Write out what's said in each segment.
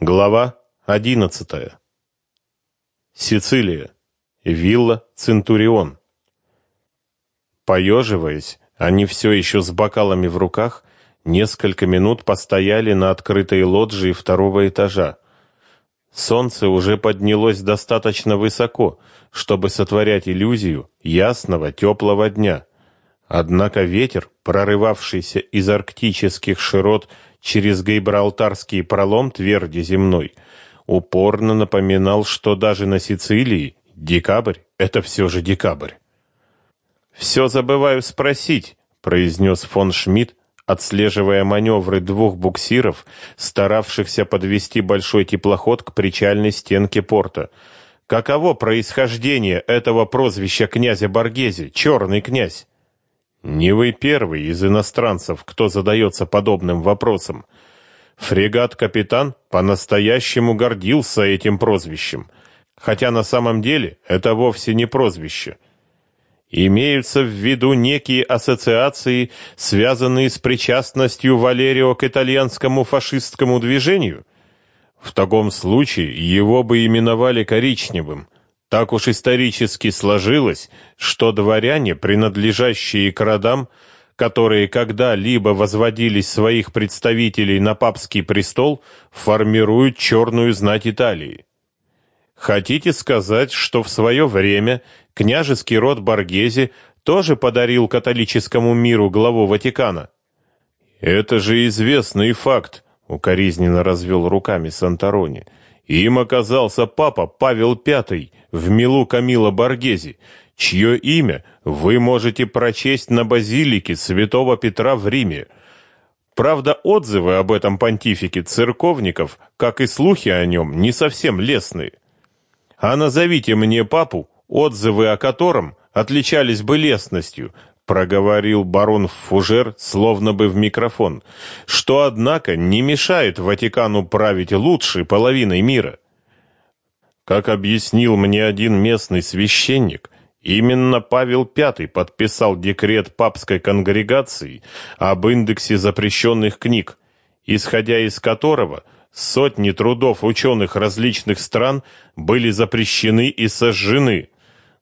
Глава 11. Сицилия. Вилла Центурион. Поеживаясь, они все еще с бокалами в руках, несколько минут постояли на открытой лоджии второго этажа. Солнце уже поднялось достаточно высоко, чтобы сотворять иллюзию ясного теплого дня. Однако ветер, прорывавшийся из арктических широт через Гейбралтарский пролом тверди земной, упорно напоминал, что даже на Сицилии декабрь — это все же декабрь. «Все забываю спросить», — произнес фон Шмидт, отслеживая маневры двух буксиров, старавшихся подвести большой теплоход к причальной стенке порта. «Каково происхождение этого прозвища князя Боргези, черный князь?» Не вы первый из иностранцев, кто задается подобным вопросом. Фрегат-капитан по-настоящему гордился этим прозвищем, хотя на самом деле это вовсе не прозвище. Имеются в виду некие ассоциации, связанные с причастностью Валерио к итальянскому фашистскому движению? В таком случае его бы именовали коричневым – так уж исторически сложилось, что дворяне, принадлежащие к родам, которые когда-либо возводили своих представителей на папский престол, формируют черную знать Италии. Хотите сказать, что в свое время княжеский род Боргезе тоже подарил католическому миру главу Ватикана? Это же известный факт, укоризненно развел руками Санторони. Им оказался папа Павел V в милу Камила Боргези, чье имя вы можете прочесть на базилике Святого Петра в Риме. Правда, отзывы об этом понтифике церковников, как и слухи о нем, не совсем лестные. А назовите мне папу, отзывы о котором отличались бы лестностью, проговорил барон Фужер, словно бы в микрофон, что, однако, не мешает Ватикану править лучшей половиной мира. Как объяснил мне один местный священник, именно Павел V подписал декрет папской конгрегации об индексе запрещенных книг, исходя из которого сотни трудов ученых различных стран были запрещены и сожжены.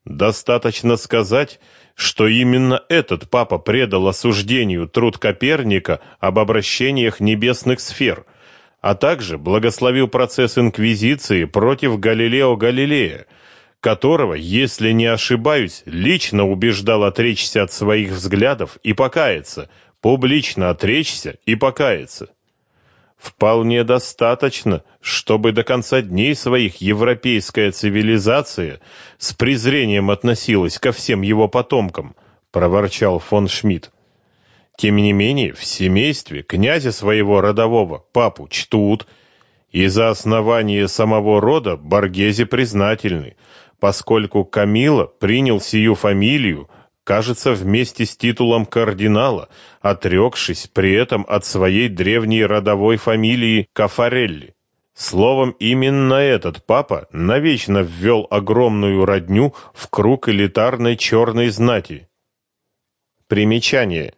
Достаточно сказать, что именно этот папа предал осуждению труд Коперника об обращениях небесных сфер, а также благословил процесс инквизиции против Галилео Галилея, которого, если не ошибаюсь, лично убеждал отречься от своих взглядов и покаяться, публично отречься и покаяться. Вполне достаточно, чтобы до конца дней своих европейская цивилизация с презрением относилась ко всем его потомкам, проворчал фон Шмидт. Тем не менее, в семействе князя своего родового, папу, чтут, и за основание самого рода Боргезе признательны, поскольку Камила принял сию фамилию кажется, вместе с титулом кардинала, отрекшись при этом от своей древней родовой фамилии Кафарелли. Словом, именно этот папа навечно ввел огромную родню в круг элитарной черной знати. Примечание.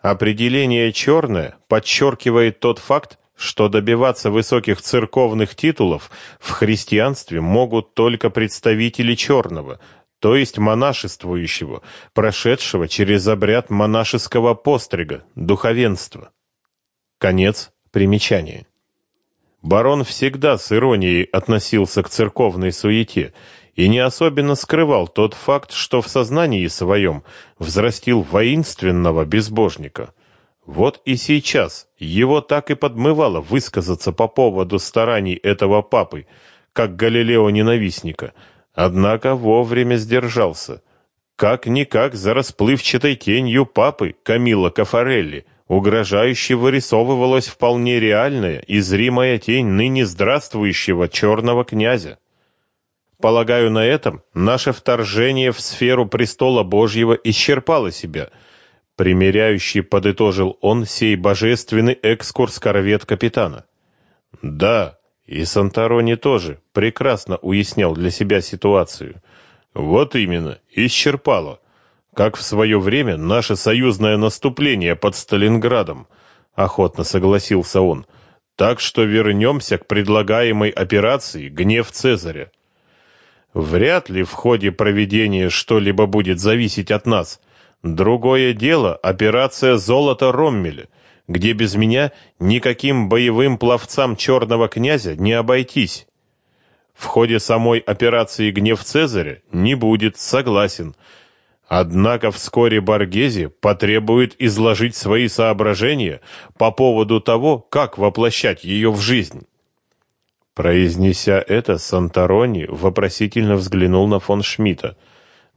Определение «черное» подчеркивает тот факт, что добиваться высоких церковных титулов в христианстве могут только представители черного, то есть монашествующего, прошедшего через обряд монашеского пострига, духовенства. Конец примечания. Барон всегда с иронией относился к церковной суете и не особенно скрывал тот факт, что в сознании своем взрастил воинственного безбожника. Вот и сейчас его так и подмывало высказаться по поводу стараний этого папы, как Галилео-ненавистника – Однако вовремя сдержался. Как-никак за расплывчатой тенью папы Камила Кафарелли угрожающе вырисовывалась вполне реальная и зримая тень ныне здравствующего черного князя. Полагаю, на этом наше вторжение в сферу престола Божьего исчерпало себя. Примеряющий подытожил он сей божественный экскурс корвет капитана. Да, и Санторони тоже прекрасно уяснял для себя ситуацию. Вот именно, исчерпало. Как в свое время наше союзное наступление под Сталинградом, охотно согласился он. Так что вернемся к предлагаемой операции «Гнев Цезаря». Вряд ли в ходе проведения что-либо будет зависеть от нас. Другое дело операция «Золото Роммеля», где без меня никаким боевым пловцам черного князя не обойтись. В ходе самой операции «Гнев Цезаря» не будет, согласен. Однако вскоре Боргези потребует изложить свои соображения по поводу того, как воплощать ее в жизнь. Произнеся это, Санторони вопросительно взглянул на фон Шмидта.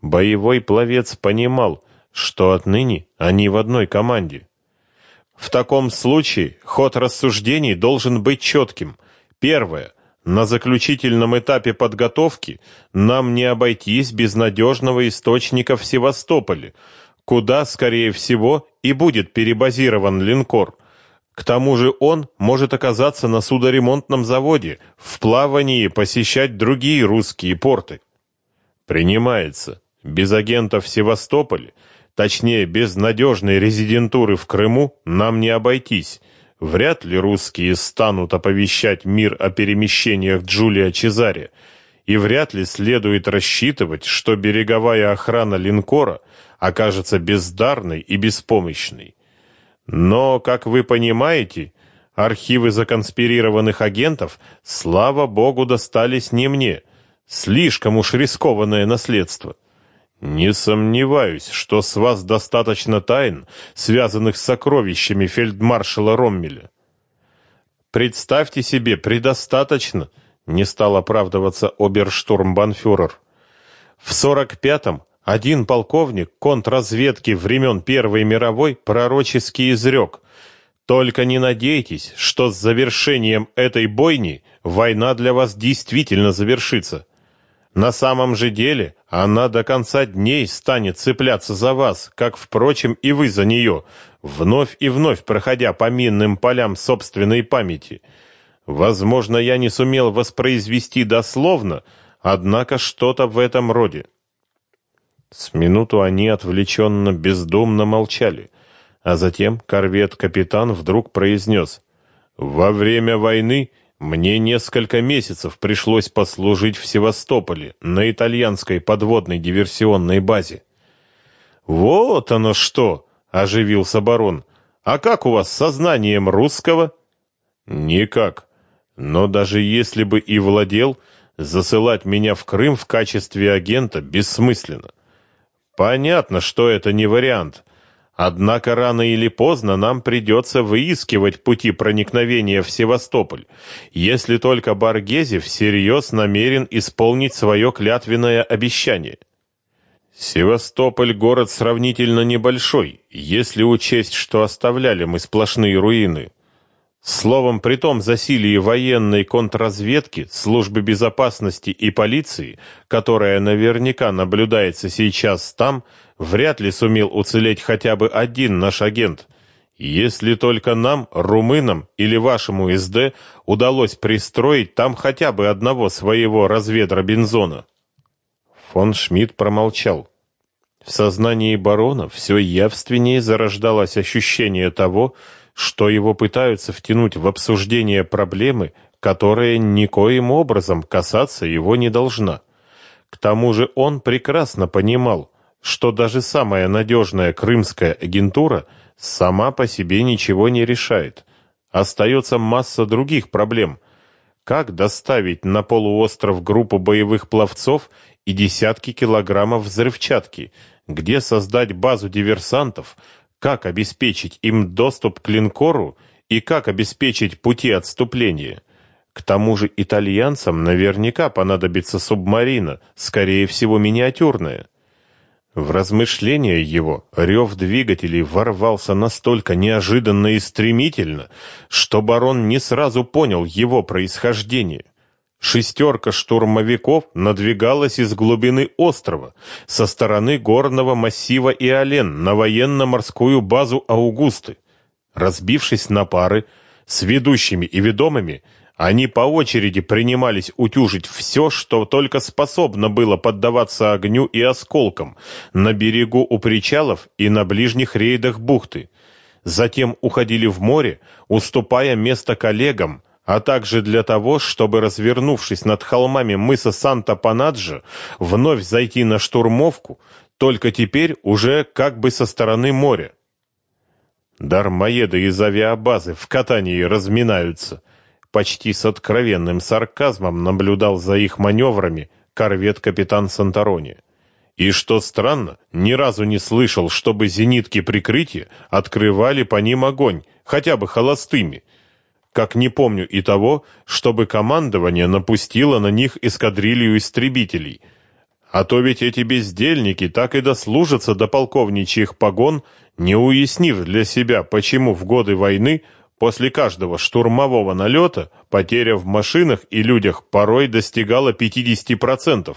Боевой пловец понимал, что отныне они в одной команде. В таком случае ход рассуждений должен быть четким. Первое. На заключительном этапе подготовки нам не обойтись без надежного источника в Севастополе, куда, скорее всего, и будет перебазирован линкор – к тому же он может оказаться на судоремонтном заводе, в плавании посещать другие русские порты. Принимается. Без агентов в Севастополе, точнее, без надежной резидентуры в Крыму, нам не обойтись. Вряд ли русские станут оповещать мир о перемещениях Джулия Чезаре, и вряд ли следует рассчитывать, что береговая охрана линкора окажется бездарной и беспомощной. Но, как вы понимаете, архивы законспирированных агентов, слава богу, достались не мне. Слишком уж рискованное наследство. Не сомневаюсь, что с вас достаточно тайн, связанных с сокровищами фельдмаршала Роммеля. Представьте себе, предостаточно, не стал оправдываться оберштурмбанфюрер. В 45-м один полковник контрразведки времен Первой мировой пророчески изрек «Только не надейтесь, что с завершением этой бойни война для вас действительно завершится. На самом же деле она до конца дней станет цепляться за вас, как, впрочем, и вы за нее, вновь и вновь проходя по минным полям собственной памяти. Возможно, я не сумел воспроизвести дословно, однако что-то в этом роде. С минуту они отвлеченно, бездумно молчали, а затем корвет-капитан вдруг произнес «Во время войны мне несколько месяцев пришлось послужить в Севастополе на итальянской подводной диверсионной базе». «Вот оно что!» — оживился барон. «А как у вас с сознанием русского?» «Никак. Но даже если бы и владел, засылать меня в Крым в качестве агента бессмысленно. Понятно, что это не вариант. Однако рано или поздно нам придется выискивать пути проникновения в Севастополь, если только Баргези всерьез намерен исполнить свое клятвенное обещание. Севастополь город сравнительно небольшой, если учесть, что оставляли мы сплошные руины. Словом, при том засилии военной контрразведки, службы безопасности и полиции, которая наверняка наблюдается сейчас там, вряд ли сумел уцелеть хотя бы один наш агент. Если только нам, румынам или вашему СД, удалось пристроить там хотя бы одного своего разведробинзона. Фон Шмидт промолчал. В сознании барона все явственнее зарождалось ощущение того, что его пытаются втянуть в обсуждение проблемы, которая никоим образом касаться его не должна. К тому же он прекрасно понимал, что даже самая надежная крымская агентура сама по себе ничего не решает. Остается масса других проблем. Как доставить на полуостров группу боевых пловцов и десятки килограммов взрывчатки? Где создать базу диверсантов, как обеспечить им доступ к линкору и как обеспечить пути отступления. К тому же итальянцам наверняка понадобится субмарина, скорее всего миниатюрная. В размышления его рев двигателей ворвался настолько неожиданно и стремительно, что барон не сразу понял его происхождение. Шестерка штурмовиков надвигалась из глубины острова, со стороны горного массива Иолен на военно-морскую базу Аугусты. Разбившись на пары, с ведущими и ведомыми, они по очереди принимались утюжить все, что только способно было поддаваться огню и осколкам на берегу у причалов и на ближних рейдах бухты. затем уходили в море, уступая место коллегам, а также для того, чтобы, развернувшись над холмами мыса Санта-Панаджо, вновь зайти на штурмовку, только теперь уже как бы со стороны моря. Дармоеды из авиабазы в катании разминаются. Почти с откровенным сарказмом наблюдал за их маневрами корвет-капитан Санторони. И что странно, ни разу не слышал, чтобы зенитки прикрытия открывали по ним огонь, хотя бы холостыми. Как не помню и того, чтобы командование напустило на них эскадрилью истребителей – а то ведь эти бездельники так и дослужатся до полковничьих погон, не уяснив для себя, почему в годы войны после каждого штурмового налета потеря в машинах и людях порой достигала 50%.